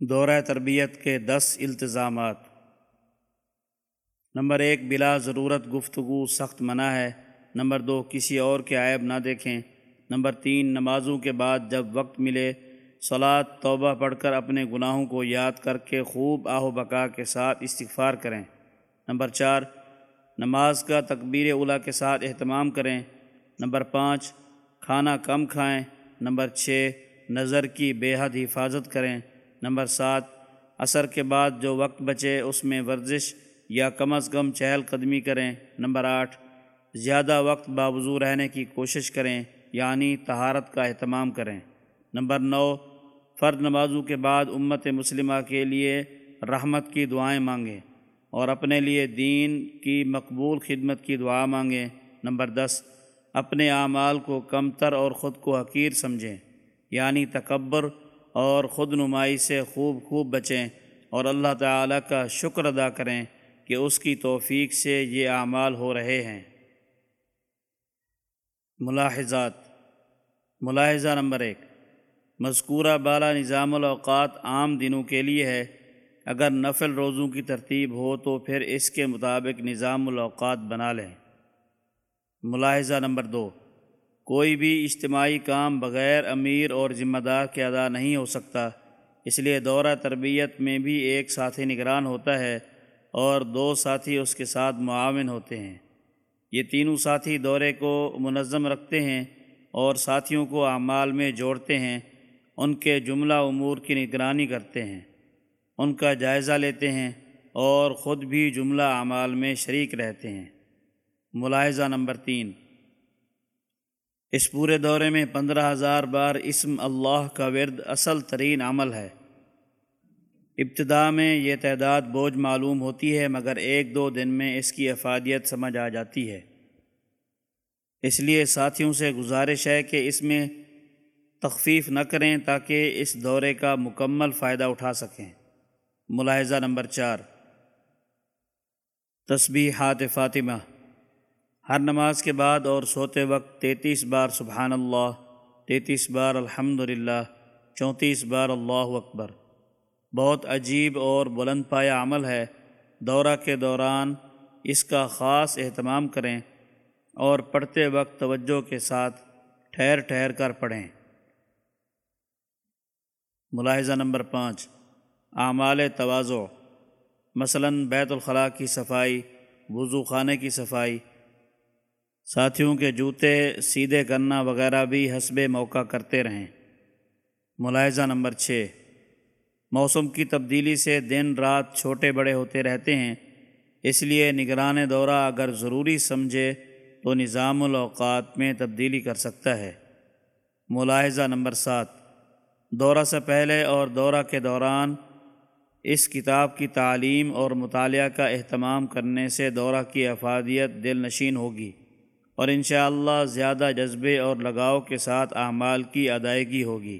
دورہ تربیت کے دس التزامات۔ نمبر ایک، بلا ضرورت گفتگو سخت منع ہے۔ نمبر دو، کسی اور کے عائب نہ دیکھیں۔ نمبر تین، نمازوں کے بعد جب وقت ملے، صلات، توبہ پڑھ کر اپنے گناہوں کو یاد کر کے خوب آہ و بقا کے ساتھ استغفار کریں۔ نمبر چار، نماز کا تکبیر اولا کے ساتھ اہتمام کریں۔ نمبر پانچ، کھانا کم کھائیں۔ نمبر چھ، نظر کی بے حد حفاظت کریں۔ نمبر سات، عصر کے بعد جو وقت بچے اس میں ورزش یا کم از کم چہل قدمی کریں۔ نمبر آٹھ، زیادہ وقت باوضو رہنے کی کوشش کریں یعنی طہارت کا اہتمام کریں۔ نمبر نو، فرد نمازوں کے بعد امت مسلمہ کے لیے رحمت کی دعائیں مانگیں اور اپنے لیے دین کی مقبول خدمت کی دعا مانگیں۔ نمبر دس، اپنے اعمال کو کم تر اور خود کو حقیر سمجھیں یعنی تکبر اور خود نمائی سے خوب خوب بچیں اور اللہ تعالیٰ کا شکر ادا کریں کہ اس کی توفیق سے یہ اعمال ہو رہے ہیں۔ ملاحظات۔ ملاحظہ نمبر ایک۔ مذکورہ بالا نظام الاوقات عام دنوں کے لیے ہے۔ اگر نفل روزوں کی ترتیب ہو تو پھر اس کے مطابق نظام الاوقات بنا لیں۔ ملاحظہ نمبر دو۔ کوئی بھی اجتماعی کام بغیر امیر اور ذمہ دار کے ادا نہیں ہو سکتا۔ اس لیے دورہ تربیت میں بھی ایک ساتھی نگران ہوتا ہے اور دو ساتھی اس کے ساتھ معاون ہوتے ہیں۔ یہ تینوں ساتھی دورے کو منظم رکھتے ہیں اور ساتھیوں کو اعمال میں جوڑتے ہیں۔ ان کے جملہ امور کی نگرانی کرتے ہیں۔ ان کا جائزہ لیتے ہیں اور خود بھی جملہ اعمال میں شریک رہتے ہیں۔ ملاحظہ نمبر تین۔ اس پورے دورے میں پندرہ ہزار بار اسم اللہ کا ورد اصل ترین عمل ہے۔ ابتدا میں یہ تعداد بوجھ معلوم ہوتی ہے، مگر ایک دو دن میں اس کی افادیت سمجھ آ جاتی ہے۔ اس لیے ساتھیوں سے گزارش ہے کہ اس میں تخفیف نہ کریں تاکہ اس دورے کا مکمل فائدہ اٹھا سکیں۔ ملاحظہ نمبر چار۔ تسبیحات فاطمہ۔ ہر نماز کے بعد اور سوتے وقت تینتیس بار سبحان اللہ، تینتیس بار الحمد للہ چونتیس بار اللہ اکبر۔ بہت عجیب اور بلند پایا عمل ہے۔ دورہ کے دوران اس کا خاص اہتمام کریں اور پڑھتے وقت توجہ کے ساتھ ٹھہر ٹھہر کر پڑھیں۔ ملاحظہ نمبر پانچ، اعمال توازو مثلاً بیت الخلاء کی صفائی، وضو خانے کی صفائی ساتھیوں کے جوتے سیدھے کرنا وغیرہ بھی حسب موقع کرتے رہیں۔ ملاحظہ نمبر چھ۔ موسم کی تبدیلی سے دن رات چھوٹے بڑے ہوتے رہتے ہیں، اس لیے نگران دورہ اگر ضروری سمجھے تو نظام الاوقات میں تبدیلی کر سکتا ہے۔ ملاحظہ نمبر سات۔ دورہ سے پہلے اور دورہ کے دوران اس کتاب کی تعلیم اور مطالعہ کا اہتمام کرنے سے دورہ کی افادیت دل نشین ہوگی۔ اور انشاءاللہ زیادہ جذبے اور لگاؤ کے ساتھ اعمال کی ادائیگی ہوگی۔